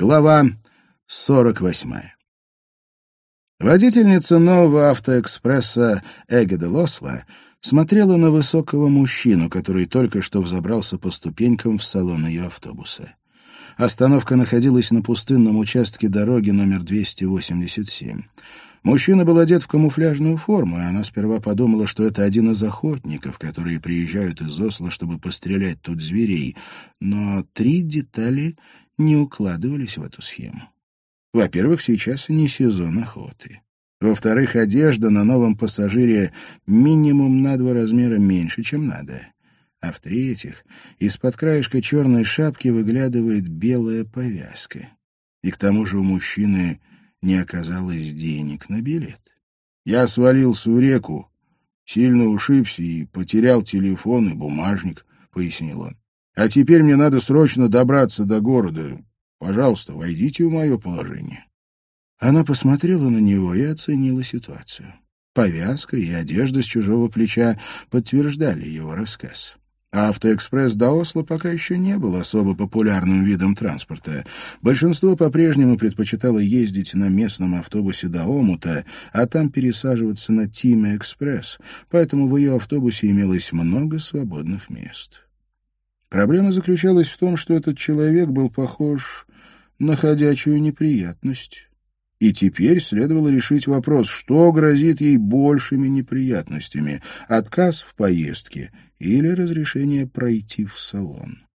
Глава 48. Водительница нового автоэкспресса Эгеда Лосла смотрела на высокого мужчину, который только что взобрался по ступенькам в салон ее автобуса. Остановка находилась на пустынном участке дороги номер 287. Мужчина был одет в камуфляжную форму, и она сперва подумала, что это один из охотников, которые приезжают из Осло, чтобы пострелять тут зверей. Но три детали не укладывались в эту схему. Во-первых, сейчас не сезон охоты. Во-вторых, одежда на новом пассажире минимум на два размера меньше, чем надо. А в-третьих, из-под краешка черной шапки выглядывает белая повязка. И к тому же у мужчины не оказалось денег на билет. Я свалился в реку, сильно ушибся и потерял телефон и бумажник, — пояснил он. А теперь мне надо срочно добраться до города. Пожалуйста, войдите в мое положение». Она посмотрела на него и оценила ситуацию. Повязка и одежда с чужого плеча подтверждали его рассказ. Автоэкспресс до Осло пока еще не был особо популярным видом транспорта. Большинство по-прежнему предпочитало ездить на местном автобусе до Омута, а там пересаживаться на Тиме Экспресс, поэтому в ее автобусе имелось много свободных мест. Проблема заключалась в том, что этот человек был похож на ходячую неприятность. И теперь следовало решить вопрос, что грозит ей большими неприятностями — отказ в поездке или разрешение пройти в салон.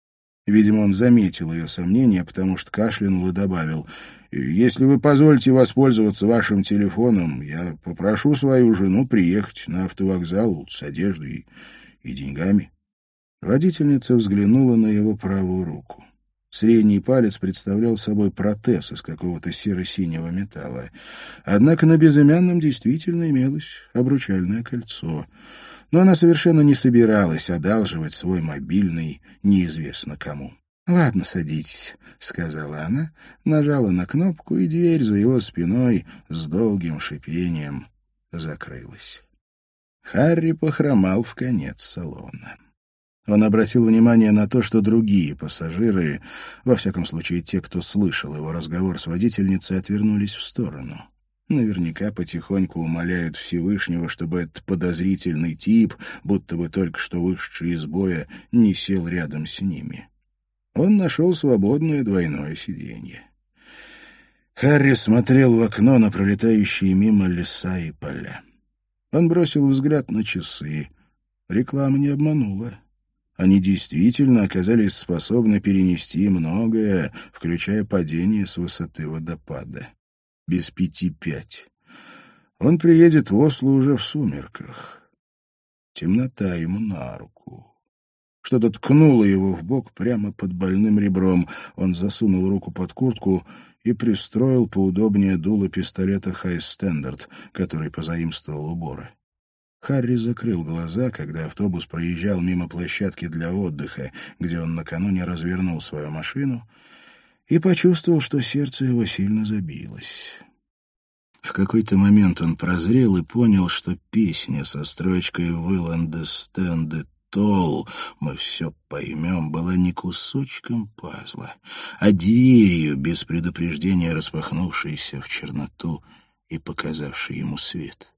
Видимо, он заметил ее сомнения, потому что кашлянул и добавил, «Если вы позволите воспользоваться вашим телефоном, я попрошу свою жену приехать на автовокзал с одеждой и деньгами». Водительница взглянула на его правую руку. Средний палец представлял собой протез из какого-то серо-синего металла. Однако на безымянном действительно имелось обручальное кольцо. Но она совершенно не собиралась одалживать свой мобильный неизвестно кому. «Ладно, садитесь», — сказала она, нажала на кнопку, и дверь за его спиной с долгим шипением закрылась. Харри похромал в конец салона. Он обратил внимание на то, что другие пассажиры, во всяком случае те, кто слышал его разговор с водительницей, отвернулись в сторону. Наверняка потихоньку умоляют Всевышнего, чтобы этот подозрительный тип, будто бы только что вышедший из боя, не сел рядом с ними. Он нашел свободное двойное сиденье. Харри смотрел в окно на пролетающие мимо леса и поля. Он бросил взгляд на часы. Реклама не обманула. Они действительно оказались способны перенести многое, включая падение с высоты водопада. Без пяти пять. Он приедет в Осло уже в сумерках. Темнота ему на руку. Что-то ткнуло его в бок прямо под больным ребром. Он засунул руку под куртку и пристроил поудобнее дуло пистолета «High Standard», который позаимствовал у Бора. Харри закрыл глаза, когда автобус проезжал мимо площадки для отдыха, где он накануне развернул свою машину, и почувствовал, что сердце его сильно забилось. В какой-то момент он прозрел и понял, что песня со строчкой «We'll understand it all», мы все поймем, была не кусочком пазла, а дверью, без предупреждения распахнувшейся в черноту и показавшей ему свет.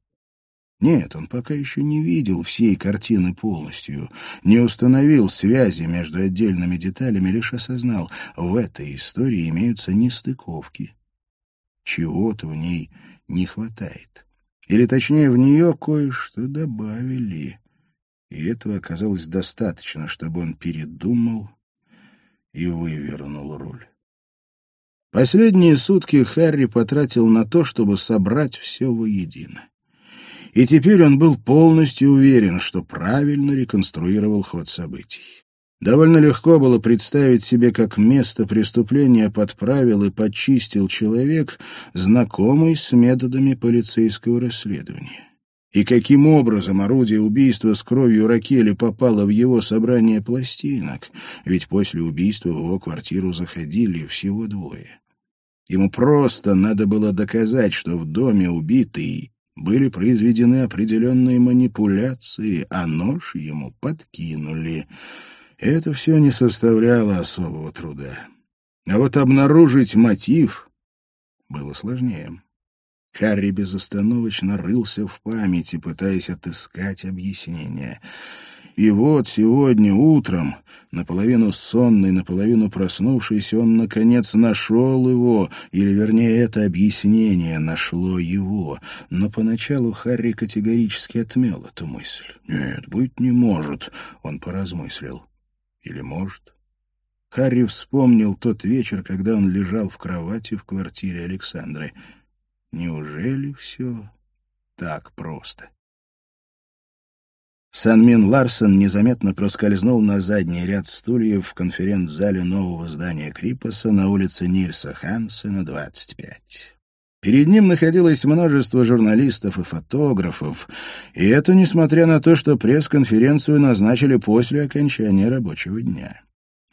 Нет, он пока еще не видел всей картины полностью, не установил связи между отдельными деталями, лишь осознал, в этой истории имеются нестыковки. Чего-то в ней не хватает. Или, точнее, в нее кое-что добавили. И этого оказалось достаточно, чтобы он передумал и вывернул руль. Последние сутки Харри потратил на то, чтобы собрать все воедино и теперь он был полностью уверен, что правильно реконструировал ход событий. Довольно легко было представить себе, как место преступления подправил и подчистил человек, знакомый с методами полицейского расследования. И каким образом орудие убийства с кровью Ракели попало в его собрание пластинок, ведь после убийства в его квартиру заходили всего двое. Ему просто надо было доказать, что в доме убитый были произведены определенные манипуляции, а нож ему подкинули. Это все не составляло особого труда. А вот обнаружить мотив было сложнее. Харри безостановочно рылся в памяти, пытаясь отыскать объяснение. И вот сегодня утром, наполовину сонный, наполовину проснувшийся, он, наконец, нашел его, или, вернее, это объяснение нашло его. Но поначалу Харри категорически отмел эту мысль. «Нет, быть не может», — он поразмыслил. «Или может?» Харри вспомнил тот вечер, когда он лежал в кровати в квартире Александры. Неужели все так просто? Санмин Ларсон незаметно проскользнул на задний ряд стульев в конференц-зале нового здания Крипаса на улице Нильса Хансена, 25. Перед ним находилось множество журналистов и фотографов, и это несмотря на то, что пресс-конференцию назначили после окончания рабочего дня.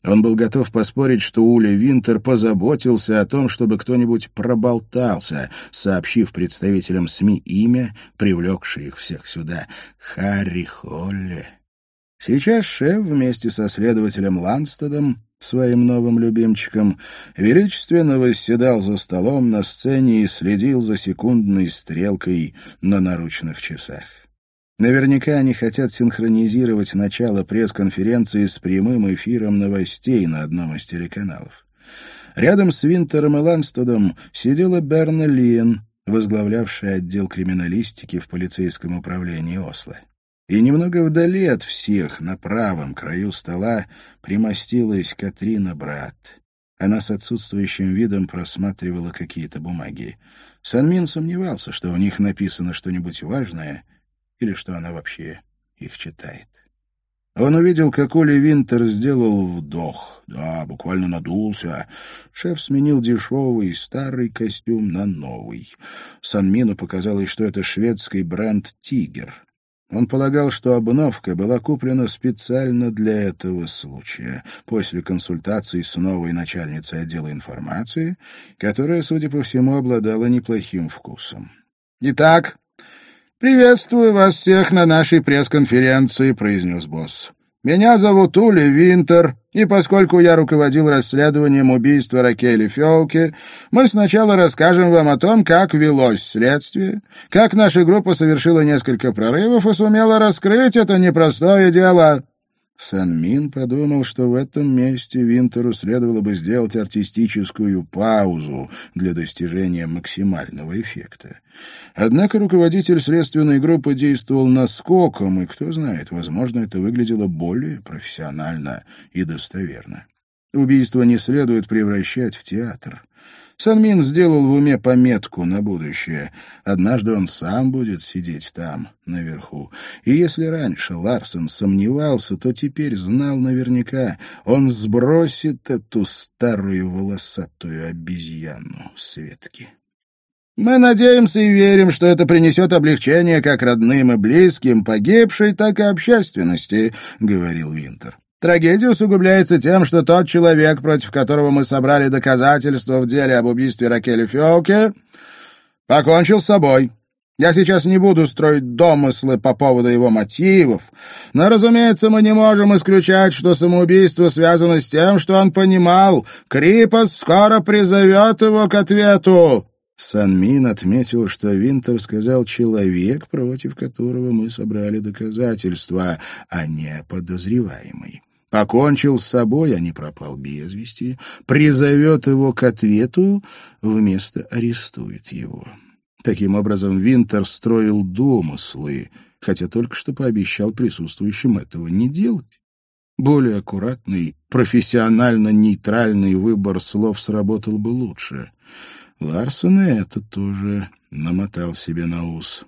Он был готов поспорить, что Уля Винтер позаботился о том, чтобы кто-нибудь проболтался, сообщив представителям СМИ имя, привлекшее их всех сюда — Харри Холли. Сейчас шеф вместе со следователем Ланстедом, своим новым любимчиком, величественно восседал за столом на сцене и следил за секундной стрелкой на наручных часах. Наверняка они хотят синхронизировать начало пресс-конференции с прямым эфиром новостей на одном из телеканалов. Рядом с Винтером и Ланстедом сидела Берна Лиен, возглавлявшая отдел криминалистики в полицейском управлении Осло. И немного вдали от всех, на правом краю стола, примостилась Катрина Брат. Она с отсутствующим видом просматривала какие-то бумаги. Санмин сомневался, что в них написано что-нибудь важное — или что она вообще их читает. Он увидел, как Оли Винтер сделал вдох. Да, буквально надулся. Шеф сменил дешевый старый костюм на новый. Санмину показалось, что это шведский бренд «Тигер». Он полагал, что обновка была куплена специально для этого случая, после консультации с новой начальницей отдела информации, которая, судя по всему, обладала неплохим вкусом. «Итак, «Приветствую вас всех на нашей пресс-конференции», — произнес босс. «Меня зовут Ули Винтер, и поскольку я руководил расследованием убийства Ракели Феуки, мы сначала расскажем вам о том, как велось следствие, как наша группа совершила несколько прорывов и сумела раскрыть это непростое дело». Санмин подумал, что в этом месте Винтеру следовало бы сделать артистическую паузу для достижения максимального эффекта. Однако руководитель следственной группы действовал наскоком, и, кто знает, возможно, это выглядело более профессионально и достоверно. Убийство не следует превращать в театр. Санмин сделал в уме пометку на будущее. Однажды он сам будет сидеть там, наверху. И если раньше Ларсон сомневался, то теперь знал наверняка, он сбросит эту старую волосатую обезьяну Светки. «Мы надеемся и верим, что это принесет облегчение как родным и близким погибшей, так и общественности», — говорил Винтер. Трагедия усугубляется тем, что тот человек, против которого мы собрали доказательства в деле об убийстве Ракели Фиоке, покончил с собой. Я сейчас не буду строить домыслы по поводу его мотивов, но, разумеется, мы не можем исключать, что самоубийство связано с тем, что он понимал, Крипас скоро призовет его к ответу. Санмин отметил, что Винтер сказал «человек, против которого мы собрали доказательства», а не «подозреваемый». Покончил с собой, а не пропал без вести, призовет его к ответу, вместо арестует его. Таким образом, Винтер строил домыслы, хотя только что пообещал присутствующим этого не делать. Более аккуратный, профессионально-нейтральный выбор слов сработал бы лучше. Ларсон и это тоже намотал себе на ус.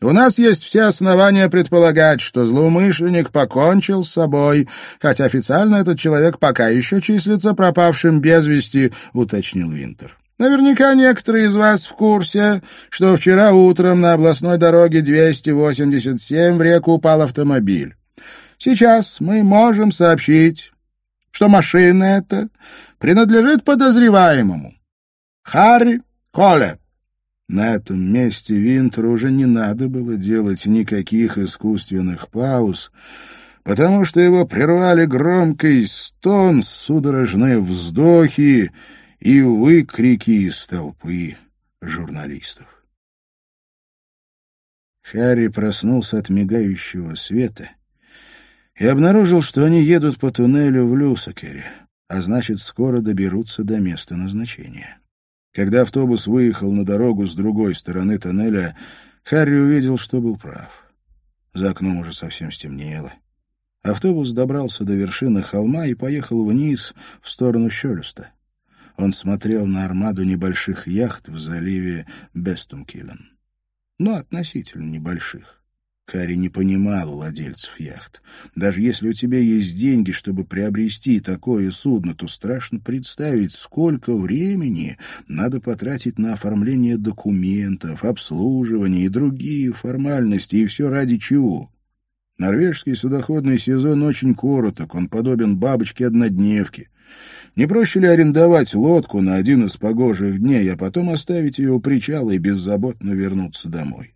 У нас есть все основания предполагать, что злоумышленник покончил с собой, хотя официально этот человек пока еще числится пропавшим без вести, уточнил Винтер. Наверняка некоторые из вас в курсе, что вчера утром на областной дороге 287 в реку упал автомобиль. Сейчас мы можем сообщить, что машина эта принадлежит подозреваемому. Харри Коле. На этом месте Винтеру уже не надо было делать никаких искусственных пауз. потому что его прервали громкий стон, судорожные вздохи и выкрики из толпы журналистов. Харри проснулся от мигающего света и обнаружил, что они едут по туннелю в Люсакере, а значит, скоро доберутся до места назначения. Когда автобус выехал на дорогу с другой стороны тоннеля, Харри увидел, что был прав. За окном уже совсем стемнело. Автобус добрался до вершины холма и поехал вниз, в сторону Щелюста. Он смотрел на армаду небольших яхт в заливе Бестумкилен. Но относительно небольших. Карри не понимал владельцев яхт. Даже если у тебя есть деньги, чтобы приобрести такое судно, то страшно представить, сколько времени надо потратить на оформление документов, обслуживание и другие формальности, и все ради чего. Норвежский судоходный сезон очень короток, он подобен бабочке-однодневке. Не проще ли арендовать лодку на один из погожих дней, а потом оставить ее у причала и беззаботно вернуться домой?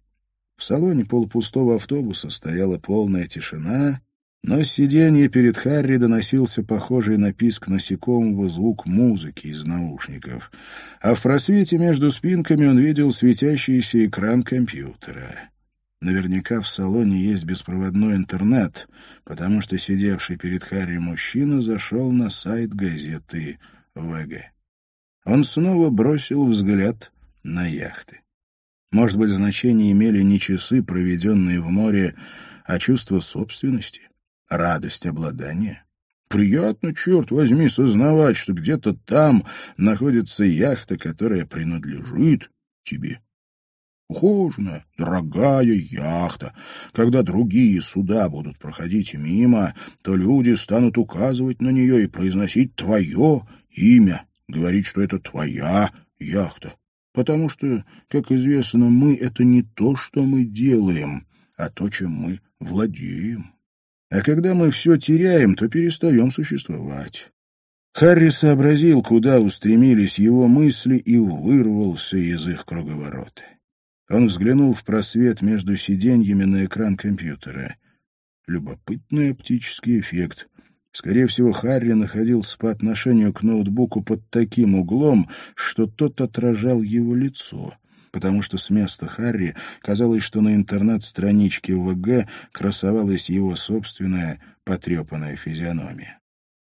В салоне полупустого автобуса стояла полная тишина, но с сиденья перед Харри доносился похожий на писк насекомого звук музыки из наушников, а в просвете между спинками он видел светящийся экран компьютера. Наверняка в салоне есть беспроводной интернет, потому что сидевший перед Харри мужчина зашел на сайт газеты «ВГ». Он снова бросил взгляд на яхты. Может быть, значение имели не часы, проведенные в море, а чувство собственности, радость обладания. Приятно, черт возьми, сознавать, что где-то там находится яхта, которая принадлежит тебе. Ухоженная, дорогая яхта. Когда другие суда будут проходить мимо, то люди станут указывать на нее и произносить твое имя, говорить, что это твоя яхта. Потому что, как известно, мы — это не то, что мы делаем, а то, чем мы владеем. А когда мы все теряем, то перестаем существовать. Харри сообразил, куда устремились его мысли, и вырвался из их круговорота. Он взглянул в просвет между сиденьями на экран компьютера. Любопытный оптический эффект. Скорее всего, Харри находился по отношению к ноутбуку под таким углом, что тот отражал его лицо, потому что с места Харри казалось, что на интернет-страничке ВГ красовалась его собственная потрепанная физиономия.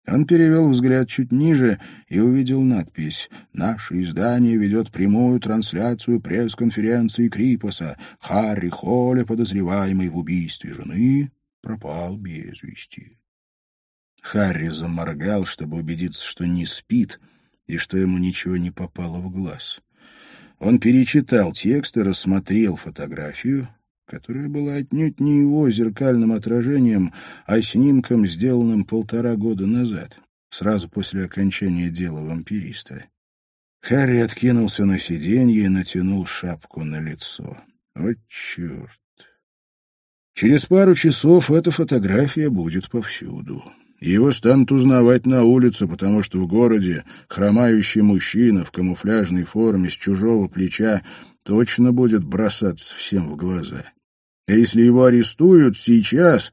Он перевел взгляд чуть ниже и увидел надпись «Наше издание ведет прямую трансляцию пресс-конференции Крипоса. Харри Холли, подозреваемый в убийстве жены, пропал без вести». Харри заморгал, чтобы убедиться, что не спит и что ему ничего не попало в глаз. Он перечитал текст и рассмотрел фотографию, которая была отнюдь не его зеркальным отражением, а снимком, сделанным полтора года назад, сразу после окончания дела вампириста. Харри откинулся на сиденье и натянул шапку на лицо. Вот черт! Через пару часов эта фотография будет повсюду. Его станут узнавать на улице, потому что в городе хромающий мужчина в камуфляжной форме с чужого плеча точно будет бросаться всем в глаза. А если его арестуют сейчас,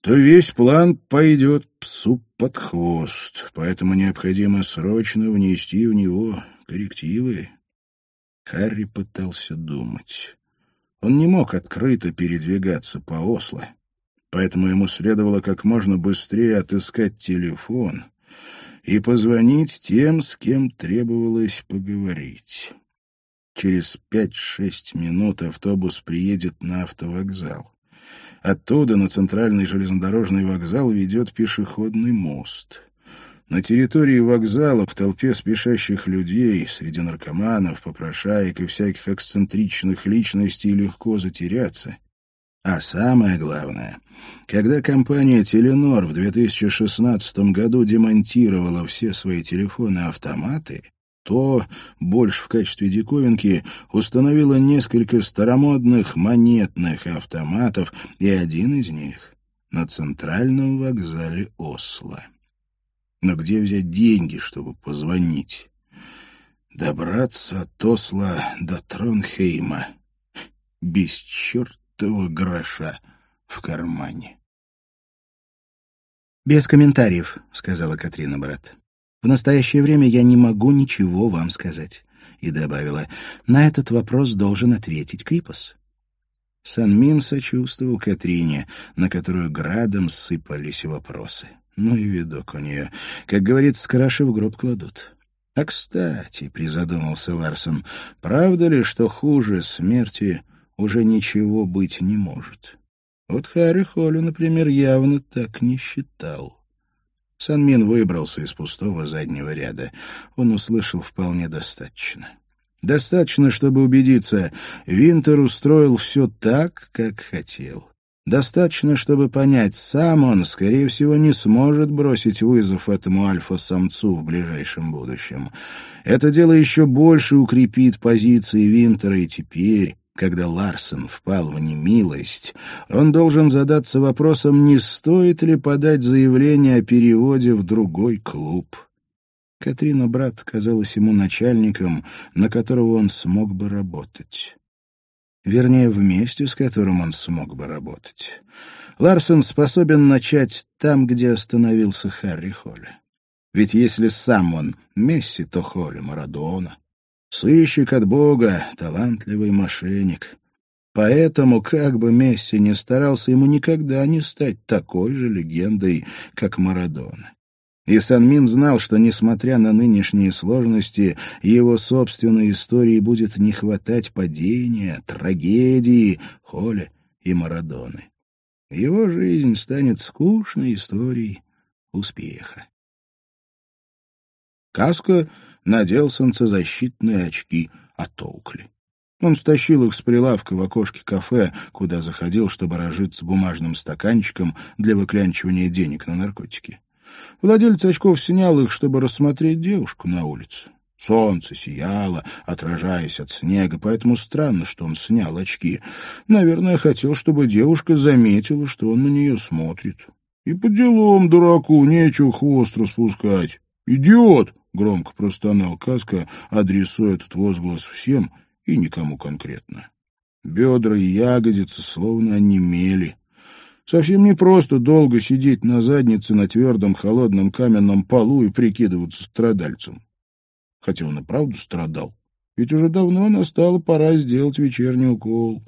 то весь план пойдет псу под хвост, поэтому необходимо срочно внести в него коррективы. Харри пытался думать. Он не мог открыто передвигаться по Осло поэтому ему следовало как можно быстрее отыскать телефон и позвонить тем, с кем требовалось поговорить. Через пять-шесть минут автобус приедет на автовокзал. Оттуда на центральный железнодорожный вокзал ведет пешеходный мост. На территории вокзала в толпе спешащих людей, среди наркоманов, попрошаек и всяких эксцентричных личностей легко затеряться. А самое главное, когда компания «Теленор» в 2016 году демонтировала все свои телефоны-автоматы, то, больше в качестве диковинки, установила несколько старомодных монетных автоматов, и один из них на центральном вокзале Осло. Но где взять деньги, чтобы позвонить? Добраться от Осло до Тронхейма без черт чертова гроша в кармане. «Без комментариев», — сказала Катрина брат. «В настоящее время я не могу ничего вам сказать». И добавила, «На этот вопрос должен ответить Крипос». Санмин сочувствовал Катрине, на которую градом сыпались вопросы. Ну и видок у нее. Как говорит, с в гроб кладут. А кстати, призадумался Ларсон, правда ли, что хуже смерти уже ничего быть не может? Вот Харри Холли, например, явно так не считал. Санмин выбрался из пустого заднего ряда. Он услышал вполне достаточно. Достаточно, чтобы убедиться, Винтер устроил все так, как хотел. Достаточно, чтобы понять, сам он, скорее всего, не сможет бросить вызов этому альфа-самцу в ближайшем будущем. Это дело еще больше укрепит позиции Винтера, и теперь, когда Ларсон впал в немилость, он должен задаться вопросом, не стоит ли подать заявление о переводе в другой клуб. Катрина брат казалась ему начальником, на которого он смог бы работать. Вернее, вместе с которым он смог бы работать. Ларсон способен начать там, где остановился Харри Холли. Ведь если сам он Месси, то Холли Марадона. Сыщик от Бога, талантливый мошенник. Поэтому, как бы Месси ни старался, ему никогда не стать такой же легендой, как Марадона. И Санмин знал, что, несмотря на нынешние сложности, его собственной истории будет не хватать падения, трагедии, Холя и Марадоны. Его жизнь станет скучной историей успеха. Каска надел солнцезащитные очки от Оукли. Он стащил их с прилавка в окошке кафе, куда заходил, чтобы разжиться бумажным стаканчиком для выклянчивания денег на наркотики. Владелец очков снял их, чтобы рассмотреть девушку на улице. Солнце сияло, отражаясь от снега, поэтому странно, что он снял очки. Наверное, хотел, чтобы девушка заметила, что он на нее смотрит. И по делам дураку нечего хвост распускать. «Идиот!» — громко простонал Каска, адресуя этот возглас всем и никому конкретно. Бедра и ягодицы словно онемели. Совсем не просто долго сидеть на заднице на твердом холодном каменном полу и прикидываться страдальцем. Хотя он и правда страдал. Ведь уже давно настала пора сделать вечерний укол.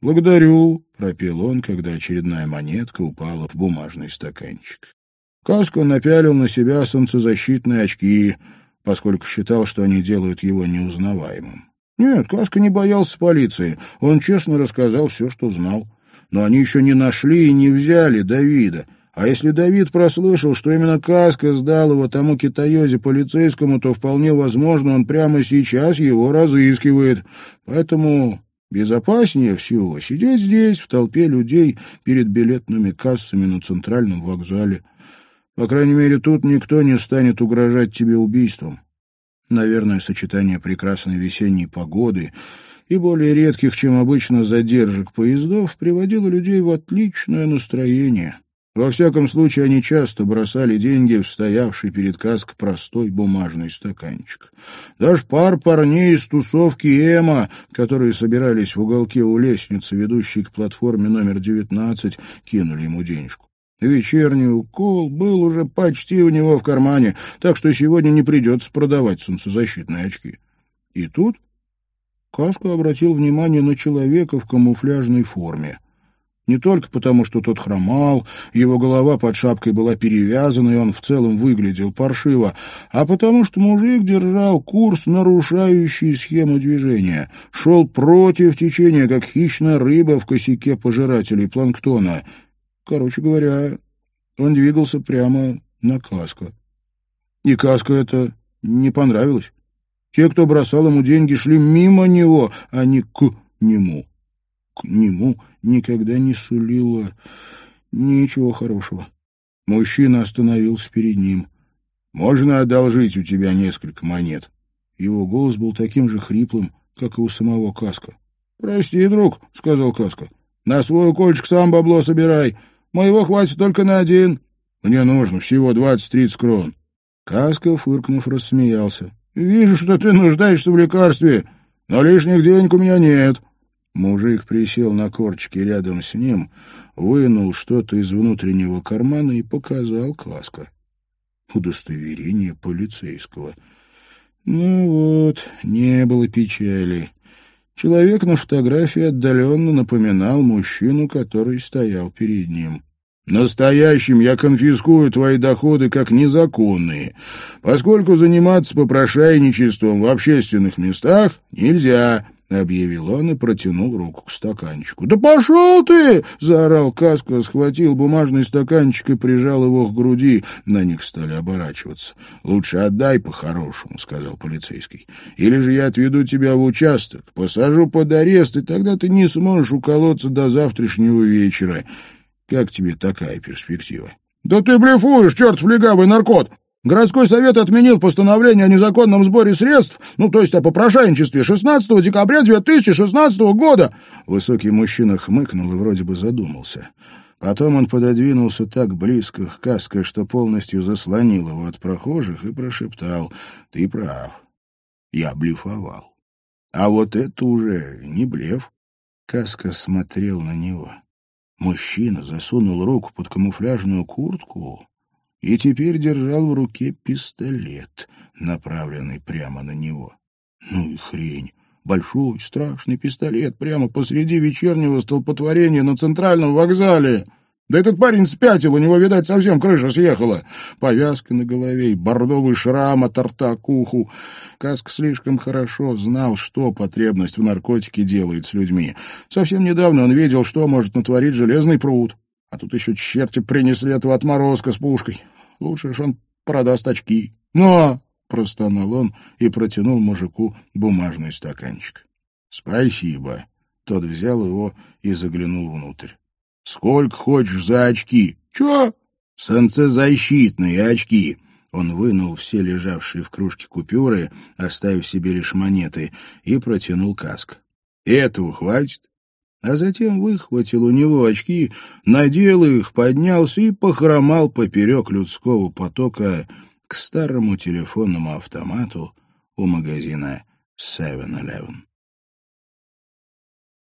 «Благодарю», — пропел он, когда очередная монетка упала в бумажный стаканчик. Каско напялил на себя солнцезащитные очки, поскольку считал, что они делают его неузнаваемым. Нет, Каска не боялся полиции. Он честно рассказал все, что знал но они еще не нашли и не взяли Давида. А если Давид прослышал, что именно Каска сдал его тому китаёзе полицейскому, то вполне возможно, он прямо сейчас его разыскивает. Поэтому безопаснее всего сидеть здесь, в толпе людей, перед билетными кассами на центральном вокзале. По крайней мере, тут никто не станет угрожать тебе убийством. Наверное, сочетание прекрасной весенней погоды — и более редких, чем обычно, задержек поездов приводило людей в отличное настроение. Во всяком случае, они часто бросали деньги в стоявший перед каск простой бумажный стаканчик. Даже пар парней из тусовки Эма, которые собирались в уголке у лестницы, ведущей к платформе номер 19, кинули ему денежку. Вечерний укол был уже почти у него в кармане, так что сегодня не придется продавать солнцезащитные очки. И тут Каска обратил внимание на человека в камуфляжной форме. Не только потому, что тот хромал, его голова под шапкой была перевязана, и он в целом выглядел паршиво, а потому что мужик держал курс, нарушающий схему движения, шел против течения, как хищная рыба в косяке пожирателей планктона. Короче говоря, он двигался прямо на Каска. И Каска это не понравилось. Те, кто бросал ему деньги, шли мимо него, а не к нему. К нему никогда не сулило ничего хорошего. Мужчина остановился перед ним. «Можно одолжить у тебя несколько монет?» Его голос был таким же хриплым, как и у самого Каска. «Прости, друг», — сказал Каска. «На свой кольчик сам бабло собирай. Моего хватит только на один. Мне нужно всего двадцать-тридцать крон». Каска, фыркнув, рассмеялся. Вижу, что ты нуждаешься в лекарстве, но лишних денег у меня нет. Мужик присел на корчки рядом с ним, вынул что-то из внутреннего кармана и показал Каска. Удостоверение полицейского. Ну вот, не было печали. Человек на фотографии отдаленно напоминал мужчину, который стоял перед ним. Настоящим я конфискую твои доходы как незаконные, поскольку заниматься попрошайничеством в общественных местах нельзя, — объявил он и протянул руку к стаканчику. «Да пошел ты!» — заорал Каска, схватил бумажный стаканчик и прижал его к груди. На них стали оборачиваться. «Лучше отдай по-хорошему», — сказал полицейский. «Или же я отведу тебя в участок, посажу под арест, и тогда ты не сможешь уколоться до завтрашнего вечера. Как тебе такая перспектива? — Да ты блефуешь, черт легавый наркот! Городской совет отменил постановление о незаконном сборе средств, ну, то есть о попрошайничестве, 16 декабря 2016 года. Высокий мужчина хмыкнул и вроде бы задумался. Потом он пододвинулся так близко к каске, что полностью заслонил его от прохожих и прошептал «Ты прав, я блефовал». А вот это уже не блеф. Каска смотрел на него. Мужчина засунул руку под камуфляжную куртку и теперь держал в руке пистолет, направленный прямо на него. Ну и хрень. Большой, страшный пистолет прямо посреди вечернего столпотворения на центральном вокзале. Да этот парень спятил, у него, видать, совсем крыша съехала. Повязка на голове и бордовый шрам от рта к уху. Каск слишком хорошо знал, что потребность в наркотике делает с людьми. Совсем недавно он видел, что может натворить железный пруд. А тут еще черти принесли этого отморозка с пушкой. Лучше ж он продаст очки. «Но!» — простонал он и протянул мужику бумажный стаканчик. «Спасибо». Тот взял его и заглянул внутрь. Сколько хочешь за очки? Чё? Солнцезащитные очки. Он вынул все лежавшие в кружке купюры, оставив себе лишь монеты, и протянул каск. Этого хватит. А затем выхватил у него очки, надел их, поднялся и похромал поперек людского потока к старому телефонному автомату у магазина 7-Eleven.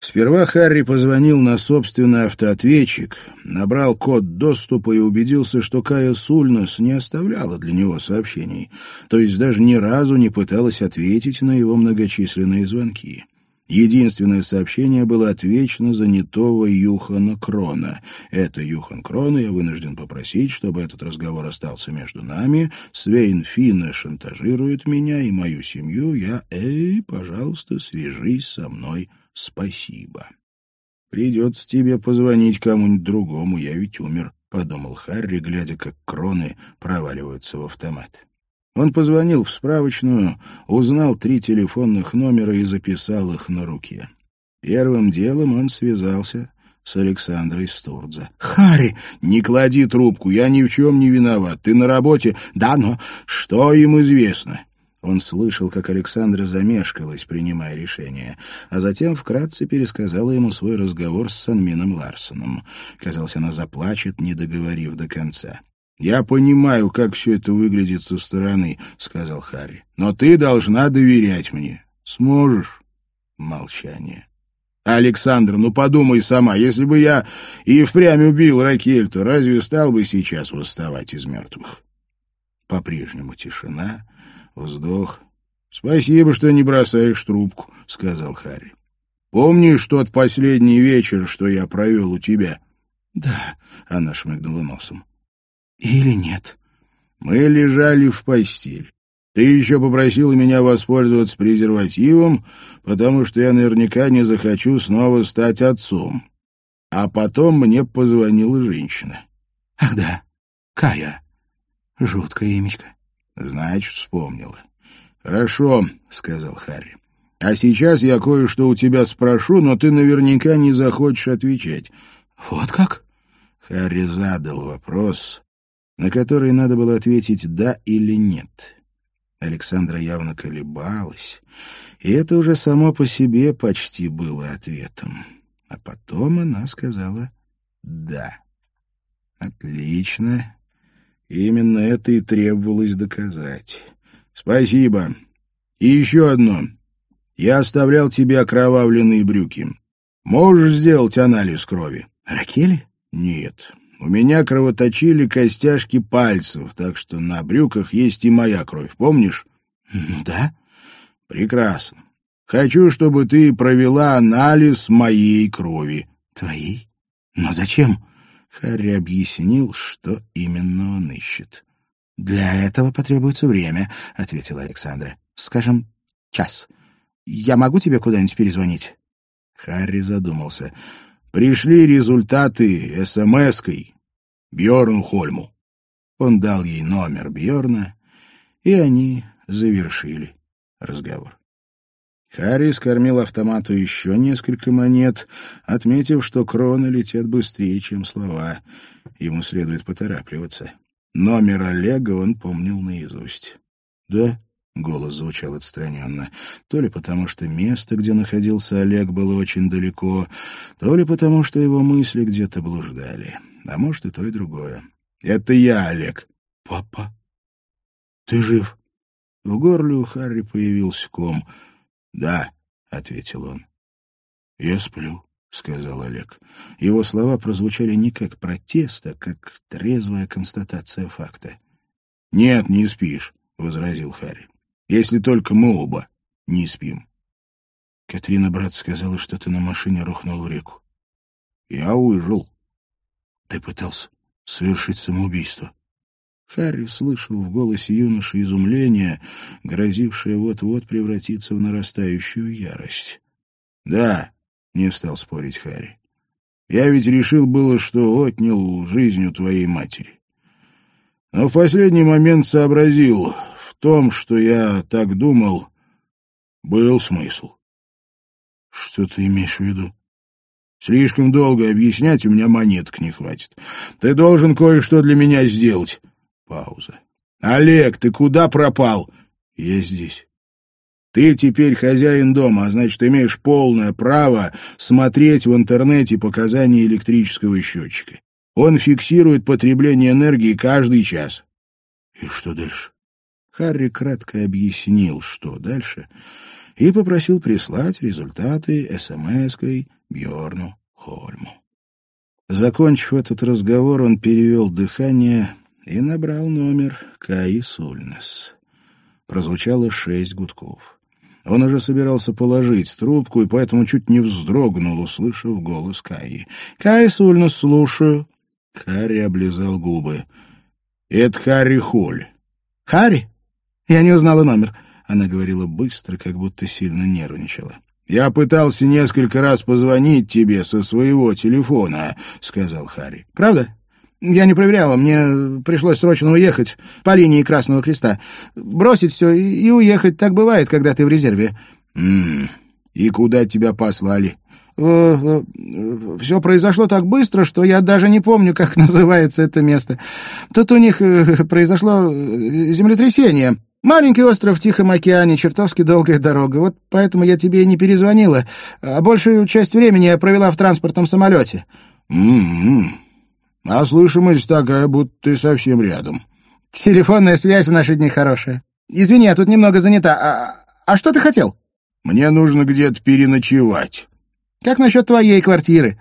Сперва Харри позвонил на собственный автоответчик, набрал код доступа и убедился, что Кая Сульнес не оставляла для него сообщений, то есть даже ни разу не пыталась ответить на его многочисленные звонки. Единственное сообщение было от вечно занятого Юхана Крона. «Это Юхан Крон, я вынужден попросить, чтобы этот разговор остался между нами. Свейн Финна шантажирует меня и мою семью. Я... Эй, пожалуйста, свяжись со мной» спасибо. Придется тебе позвонить кому-нибудь другому, я ведь умер, — подумал Харри, глядя, как кроны проваливаются в автомат. Он позвонил в справочную, узнал три телефонных номера и записал их на руке. Первым делом он связался с Александрой Стурдзе. «Харри, не клади трубку, я ни в чем не виноват. Ты на работе? Да, но что им известно? Он слышал, как Александра замешкалась, принимая решение, а затем вкратце пересказала ему свой разговор с Санмином Ларсоном. Казалось, она заплачет, не договорив до конца. «Я понимаю, как все это выглядит со стороны», — сказал Харри. «Но ты должна доверять мне. Сможешь?» Молчание. «Александра, ну подумай сама, если бы я и впрямь убил Ракель, то разве стал бы сейчас восставать из мертвых?» По-прежнему тишина, Вздох. «Спасибо, что не бросаешь трубку», — сказал Харри. «Помнишь тот последний вечер, что я провел у тебя?» «Да», — она шмыгнула носом. «Или нет?» «Мы лежали в постели. Ты еще попросила меня воспользоваться презервативом, потому что я наверняка не захочу снова стать отцом. А потом мне позвонила женщина». «Ах да, Кая. Жуткое имечко». Значит, вспомнила. Хорошо, сказал Харри. А сейчас я кое-что у тебя спрошу, но ты наверняка не захочешь отвечать. Вот как? Харри задал вопрос, на который надо было ответить «да» или «нет». Александра явно колебалась, и это уже само по себе почти было ответом. А потом она сказала «да». «Отлично. Именно это и требовалось доказать. Спасибо. И еще одно. Я оставлял тебе окровавленные брюки. Можешь сделать анализ крови? Ракели? Нет. У меня кровоточили костяшки пальцев, так что на брюках есть и моя кровь, помнишь? Ну да. Прекрасно. Хочу, чтобы ты провела анализ моей крови. Твоей? Но зачем? Харри объяснил, что именно он ищет. «Для этого потребуется время», — ответила Александра. «Скажем, час. Я могу тебе куда-нибудь перезвонить?» Харри задумался. «Пришли результаты СМС-кой Бьорну Хольму». Он дал ей номер Бьорна, и они завершили разговор. Харри скормил автомату еще несколько монет, отметив, что кроны летят быстрее, чем слова. Ему следует поторапливаться. Номер Олега он помнил наизусть. «Да?» — голос звучал отстраненно. То ли потому, что место, где находился Олег, было очень далеко, то ли потому, что его мысли где-то блуждали. А может, и то, и другое. «Это я, Олег». «Папа, ты жив?» В горле у Харри появился ком. «Да», — ответил он. «Я сплю», — сказал Олег. Его слова прозвучали не как протест, а как трезвая констатация факта. «Нет, не спишь», — возразил Харри. «Если только мы оба не спим». Катрина, брат, сказала, что ты на машине рухнул в реку. «Я выжил». «Ты пытался совершить самоубийство?» Харри слышал в голосе юноши изумление, грозившее вот-вот превратиться в нарастающую ярость. «Да, не стал спорить Харри. Я ведь решил было, что отнял жизнь у твоей матери. Но в последний момент сообразил, в том, что я так думал, был смысл. Что ты имеешь в виду? Слишком долго объяснять, у меня монеток не хватит. Ты должен кое-что для меня сделать. Пауза. Олег, ты куда пропал? Я здесь. Ты теперь хозяин дома, а значит, имеешь полное право смотреть в интернете показания электрического счетчика. Он фиксирует потребление энергии каждый час. И что дальше? Харри кратко объяснил, что дальше, и попросил прислать результаты СМС-кой Бьорну Хольму. Закончив этот разговор, он перевел дыхание и набрал номер Каи Сульнес. Прозвучало шесть гудков. Он уже собирался положить трубку, и поэтому чуть не вздрогнул, услышав голос Каи. «Каи Сульна, слушаю». Харри облизал губы. «Это Харри Холь». «Харри? Я не узнала номер». Она говорила быстро, как будто сильно нервничала. «Я пытался несколько раз позвонить тебе со своего телефона», — сказал Харри. «Правда?» Я не проверяла, мне пришлось срочно уехать по линии Красного Креста. Бросить все и уехать, так бывает, когда ты в резерве. М -м. И куда тебя послали? Все произошло так быстро, что я даже не помню, как называется это место. Тут у них э, произошло э, землетрясение. Маленький остров в Тихом океане, чертовски долгая дорога. Вот поэтому я тебе и не перезвонила. А большую часть времени я провела в транспортном самолете. М-м. А слышимость такая, будто ты совсем рядом. Телефонная связь в наши дни хорошая. Извини, я тут немного занята. А, а что ты хотел? Мне нужно где-то переночевать. Как насчет твоей квартиры?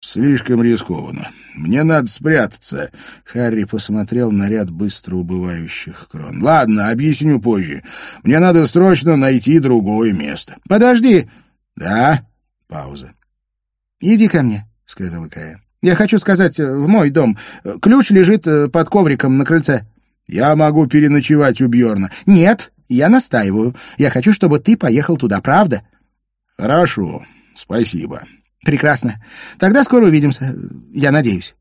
Слишком рискованно. Мне надо спрятаться. Харри посмотрел на ряд быстро убывающих крон. Ладно, объясню позже. Мне надо срочно найти другое место. Подожди. Да? Пауза. Иди ко мне, сказала Кая. Я хочу сказать, э, в мой дом. Ключ лежит э, под ковриком на крыльце. Я могу переночевать у Бьорна. Нет, я настаиваю. Я хочу, чтобы ты поехал туда, правда? Хорошо, спасибо. Прекрасно. Тогда скоро увидимся. Я надеюсь.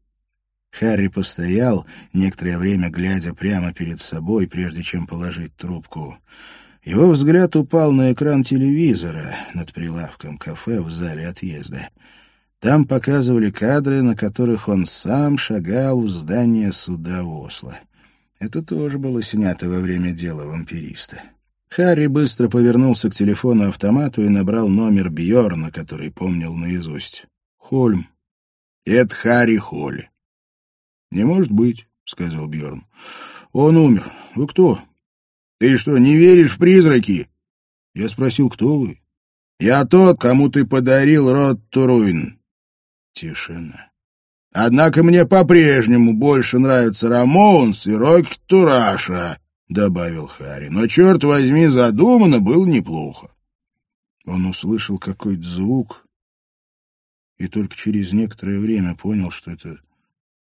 Харри постоял, некоторое время глядя прямо перед собой, прежде чем положить трубку. Его взгляд упал на экран телевизора над прилавком кафе в зале отъезда. Там показывали кадры, на которых он сам шагал в здание суда Осло. Это тоже было снято во время дела вампириста. Харри быстро повернулся к телефону-автомату и набрал номер Бьорна, который помнил наизусть. «Хольм». «Это Харри Холли». «Не может быть», — сказал Бьорн. «Он умер. Вы кто?» «Ты что, не веришь в призраки?» Я спросил, кто вы. Я тот, кому ты подарил род Туруин». Тишина. «Однако мне по-прежнему больше нравятся Рамоунс и Рокки Тураша», — добавил Харри. «Но, черт возьми, задумано было неплохо». Он услышал какой-то звук и только через некоторое время понял, что это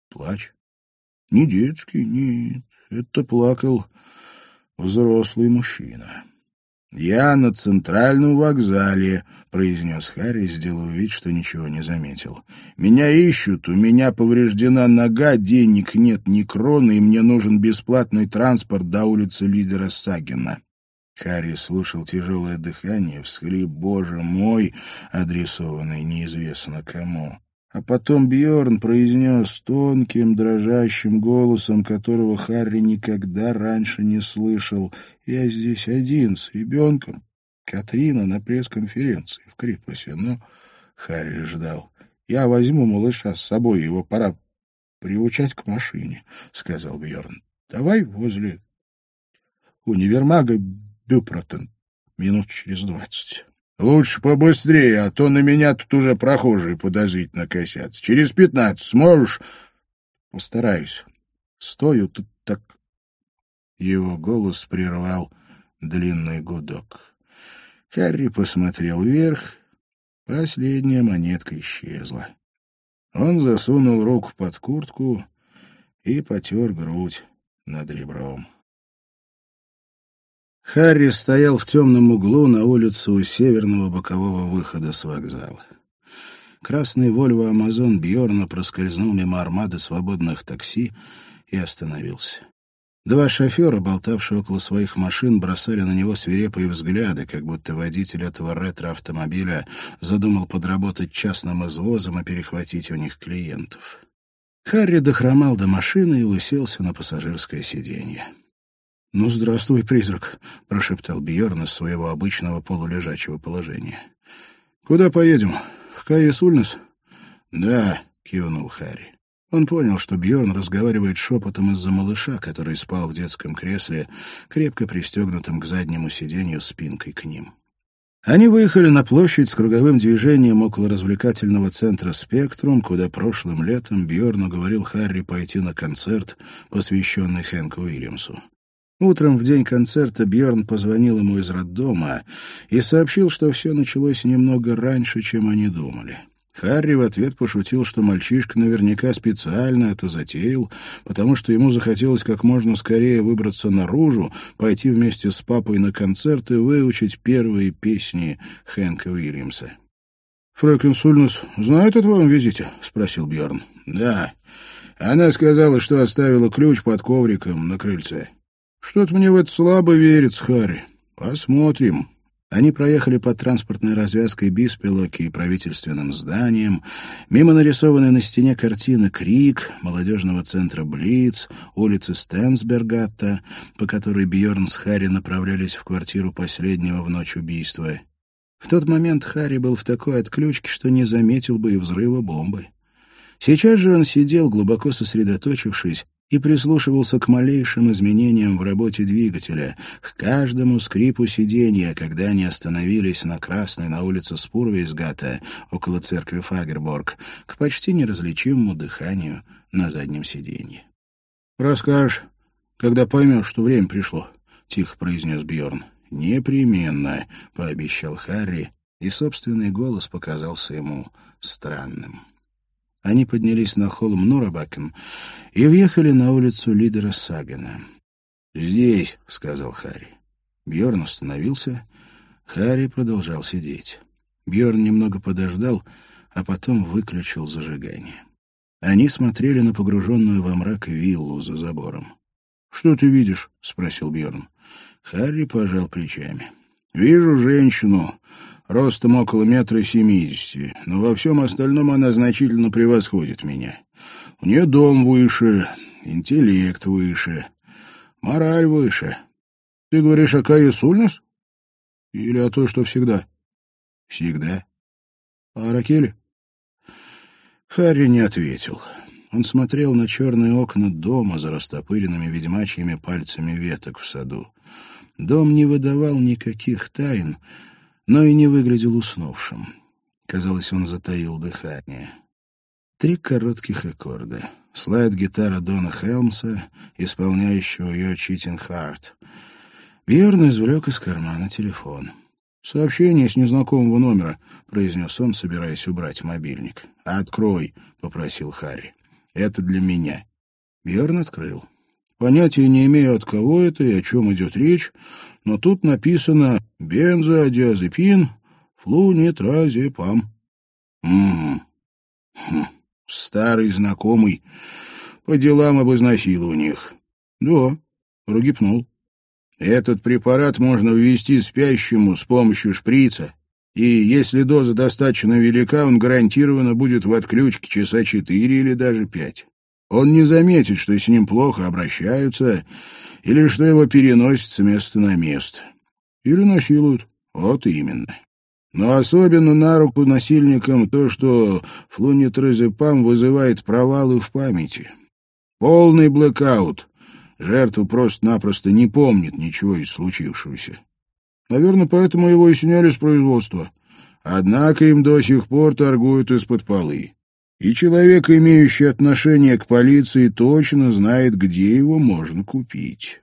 плач. Не детский, нет, это плакал взрослый мужчина. «Я на центральном вокзале», — произнес Харри, сделав вид, что ничего не заметил. «Меня ищут, у меня повреждена нога, денег нет ни кроны, и мне нужен бесплатный транспорт до улицы лидера Сагина». Харри слушал тяжелое дыхание, всхлип «Боже мой», адресованный неизвестно кому. А потом Бьорн произнес тонким, дрожащим голосом, которого Харри никогда раньше не слышал. «Я здесь один, с ребенком. Катрина на пресс-конференции в Крипусе, но...» Харри ждал. «Я возьму малыша с собой, его пора приучать к машине», — сказал Бьорн. «Давай возле универмага Бюпротен. Минут через двадцать. Лучше побыстрее, а то на меня тут уже прохожие подозрительно косятся. Через пятнадцать сможешь? Постараюсь. Стою тут так... Его голос прервал длинный гудок. Харри посмотрел вверх. Последняя монетка исчезла. Он засунул руку под куртку и потер грудь над ребром. Харри стоял в темном углу на улице у северного бокового выхода с вокзала. Красный Вольво Амазон Бьорна проскользнул мимо армады свободных такси и остановился. Два шофера, болтавшие около своих машин, бросали на него свирепые взгляды, как будто водитель этого ретро-автомобиля задумал подработать частным извозом и перехватить у них клиентов. Харри дохромал до машины и уселся на пассажирское сиденье. «Ну, здравствуй, призрак», — прошептал Бьерн из своего обычного полулежачего положения. «Куда поедем? В Каис Ульнес?» «Да», — кивнул Харри. Он понял, что Бьорн разговаривает шепотом из-за малыша, который спал в детском кресле, крепко пристегнутым к заднему сиденью спинкой к ним. Они выехали на площадь с круговым движением около развлекательного центра «Спектрум», куда прошлым летом Бьорн уговорил Харри пойти на концерт, посвященный Хэнку Уильямсу. Утром в день концерта Бьорн позвонил ему из роддома и сообщил, что все началось немного раньше, чем они думали. Харри в ответ пошутил, что мальчишка наверняка специально это затеял, потому что ему захотелось как можно скорее выбраться наружу, пойти вместе с папой на концерт и выучить первые песни Хэнка Уильямса. «Фрэклин Сульнус знает о твоем визите?» — спросил Бьорн. «Да. Она сказала, что оставила ключ под ковриком на крыльце». Что-то мне в это слабо верится, Харри. Посмотрим. Они проехали под транспортной развязкой Биспилоки и правительственным зданием, мимо нарисованной на стене картины «Крик», молодежного центра «Блиц», улицы Стенсбергатта, по которой Бьерн с Харри направлялись в квартиру последнего в ночь убийства. В тот момент Харри был в такой отключке, что не заметил бы и взрыва бомбы. Сейчас же он сидел, глубоко сосредоточившись, и прислушивался к малейшим изменениям в работе двигателя, к каждому скрипу сиденья, когда они остановились на Красной на улице Спурвейсгата, около церкви Фагерборг, к почти неразличимому дыханию на заднем сиденье. «Расскажешь, когда поймешь, что время пришло», — тихо произнес Бьорн. «Непременно», — пообещал Харри, и собственный голос показался ему странным. Они поднялись на холм Нурабакен и въехали на улицу лидера Сагена. «Здесь», — сказал Харри. Бьорн остановился. Харри продолжал сидеть. Бьорн немного подождал, а потом выключил зажигание. Они смотрели на погруженную во мрак виллу за забором. «Что ты видишь?» — спросил Бьорн. Харри пожал плечами. «Вижу женщину ростом около метра семидесяти, но во всем остальном она значительно превосходит меня. У нее дом выше, интеллект выше, мораль выше. Ты говоришь о Кае Сульнес? Или о той, что всегда? Всегда. А о Ракеле? Харри не ответил. Он смотрел на черные окна дома за растопыренными ведьмачьими пальцами веток в саду. Дом не выдавал никаких тайн, но и не выглядел уснувшим. Казалось, он затаил дыхание. Три коротких аккорда. Слайд-гитара Дона Хелмса, исполняющего ее «Cheating Heart». Бьерн извлек из кармана телефон. «Сообщение с незнакомого номера», — произнес он, собираясь убрать мобильник. «Открой», — попросил Харри. «Это для меня». Бьерн открыл. Понятия не имею, от кого это и о чем идет речь, но тут написано «бензодиазепин флунитразепам». Угу. Хм. Старый знакомый. По делам об изнасилованиях. Да, прогипнул. Этот препарат можно ввести спящему с помощью шприца, и если доза достаточно велика, он гарантированно будет в отключке часа четыре или даже пять. Он не заметит, что с ним плохо обращаются, или что его переносят с места на место. Или насилуют. Вот именно. Но особенно на руку насильникам то, что флунитрозепам вызывает провалы в памяти. Полный блэкаут. Жертва просто-напросто не помнит ничего из случившегося. Наверное, поэтому его и сняли с производства. Однако им до сих пор торгуют из-под полы. И человек, имеющий отношение к полиции, точно знает, где его можно купить.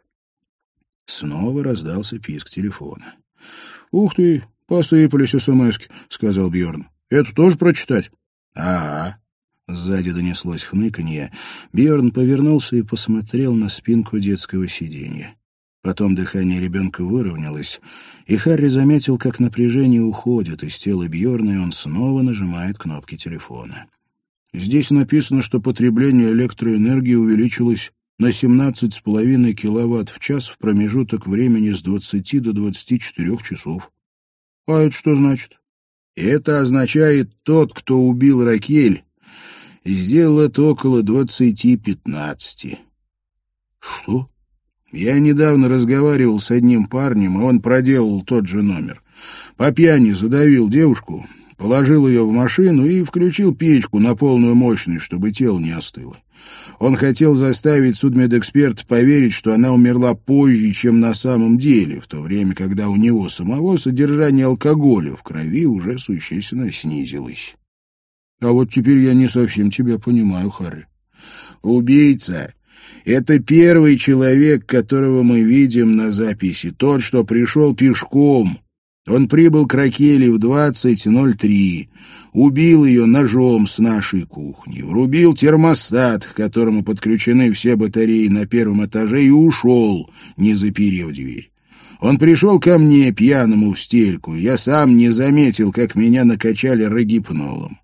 Снова раздался писк телефона. «Ух ты, посыпались смски», — сказал Бьорн. «Это тоже прочитать?» «Ага». Сзади донеслось хныканье. Бьорн повернулся и посмотрел на спинку детского сиденья. Потом дыхание ребенка выровнялось, и Харри заметил, как напряжение уходит из тела Бьорна, и он снова нажимает кнопки телефона. Здесь написано, что потребление электроэнергии увеличилось на 17,5 киловатт в час в промежуток времени с 20 до 24 часов. А это что значит? Это означает, тот, кто убил Ракель, сделал это около 20-15. Что? Я недавно разговаривал с одним парнем, и он проделал тот же номер. По пьяни задавил девушку, положил ее в машину и включил печку на полную мощность, чтобы тело не остыло. Он хотел заставить судмедэксперта поверить, что она умерла позже, чем на самом деле, в то время, когда у него самого содержание алкоголя в крови уже существенно снизилось. А вот теперь я не совсем тебя понимаю, Харри. Убийца — это первый человек, которого мы видим на записи, тот, что пришел пешком, он прибыл к Ракеле в 20.03, убил ее ножом с нашей кухни, врубил термостат, к которому подключены все батареи на первом этаже, и ушел, не заперев дверь. Он пришел ко мне, пьяному в стельку, я сам не заметил, как меня накачали рогипнолом.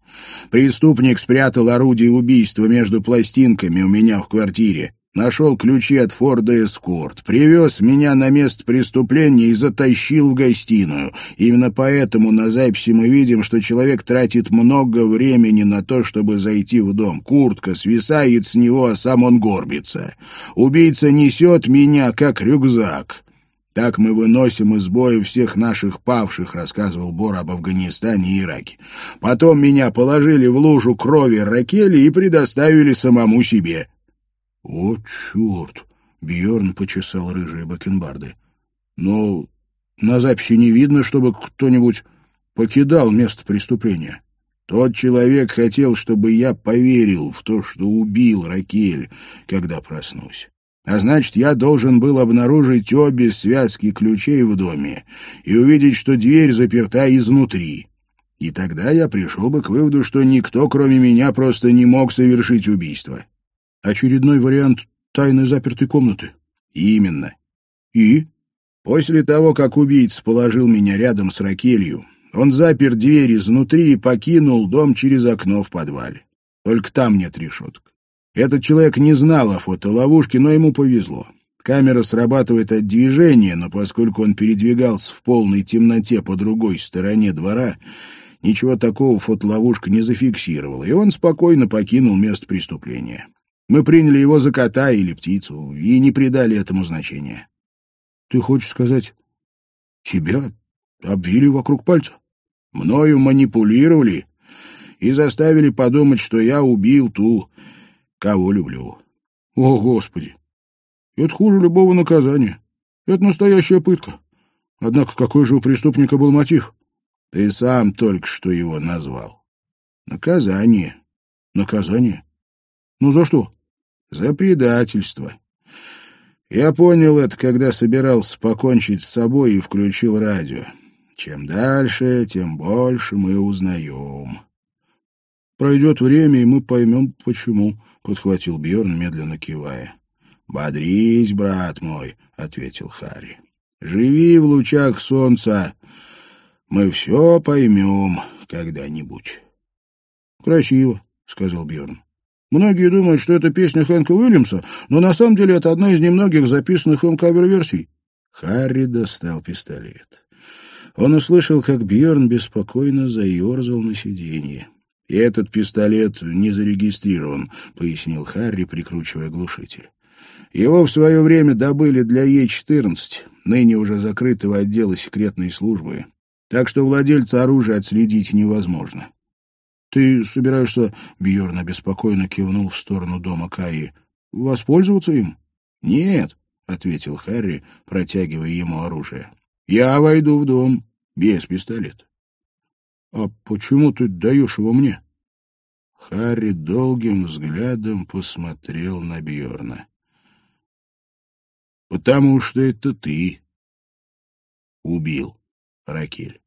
Преступник спрятал орудие убийства между пластинками у меня в квартире, Нашел ключи от Форда Эскорт, привез меня на место преступления и затащил в гостиную. Именно поэтому на записи мы видим, что человек тратит много времени на то, чтобы зайти в дом. Куртка свисает с него, а сам он горбится. Убийца несет меня, как рюкзак. Так мы выносим из боя всех наших павших, рассказывал Бор об Афганистане и Ираке. Потом меня положили в лужу крови Ракели и предоставили самому себе. «О, черт!» — Бьорн почесал рыжие бакенбарды. «Но на записи не видно, чтобы кто-нибудь покидал место преступления. Тот человек хотел, чтобы я поверил в то, что убил Ракель, когда проснусь. А значит, я должен был обнаружить обе связки ключей в доме и увидеть, что дверь заперта изнутри. И тогда я пришел бы к выводу, что никто, кроме меня, просто не мог совершить убийство. Очередной вариант тайной запертой комнаты. Именно. И? После того, как убийца положил меня рядом с Ракелью, он запер дверь изнутри и покинул дом через окно в подвале. Только там нет решеток. Этот человек не знал о фотоловушке, но ему повезло. Камера срабатывает от движения, но поскольку он передвигался в полной темноте по другой стороне двора, ничего такого фотоловушка не зафиксировала, и он спокойно покинул место преступления. Мы приняли его за кота или птицу и не придали этому значения. Ты хочешь сказать, тебя обвили вокруг пальца? Мною манипулировали и заставили подумать, что я убил ту, кого люблю. О, Господи! Это хуже любого наказания. Это настоящая пытка. Однако какой же у преступника был мотив? Ты сам только что его назвал. Наказание. Наказание? Ну, за что? За предательство. Я понял это, когда собирался покончить с собой и включил радио. Чем дальше, тем больше мы узнаем. Пройдет время, и мы поймем, почему, — подхватил Бьерн, медленно кивая. «Бодрись, брат мой», — ответил Харри. «Живи в лучах солнца. Мы все поймем когда-нибудь». «Красиво», — сказал Бьерн. Многие думают, что это песня Хэнка Уильямса, но на самом деле это одна из немногих записанных им кавер-версий. Харри достал пистолет. Он услышал, как Бьерн беспокойно заерзал на сиденье. «И этот пистолет не зарегистрирован», — пояснил Харри, прикручивая глушитель. «Его в свое время добыли для Е-14, ныне уже закрытого отдела секретной службы, так что владельца оружия отследить невозможно. «Ты собираешься...» — Бьерн обеспокоенно кивнул в сторону дома Каи. «Воспользоваться им?» «Нет», — ответил Харри, протягивая ему оружие. «Я войду в дом без пистолета». «А почему ты даешь его мне?» Харри долгим взглядом посмотрел на Бьорна. «Потому что это ты убил Ракель».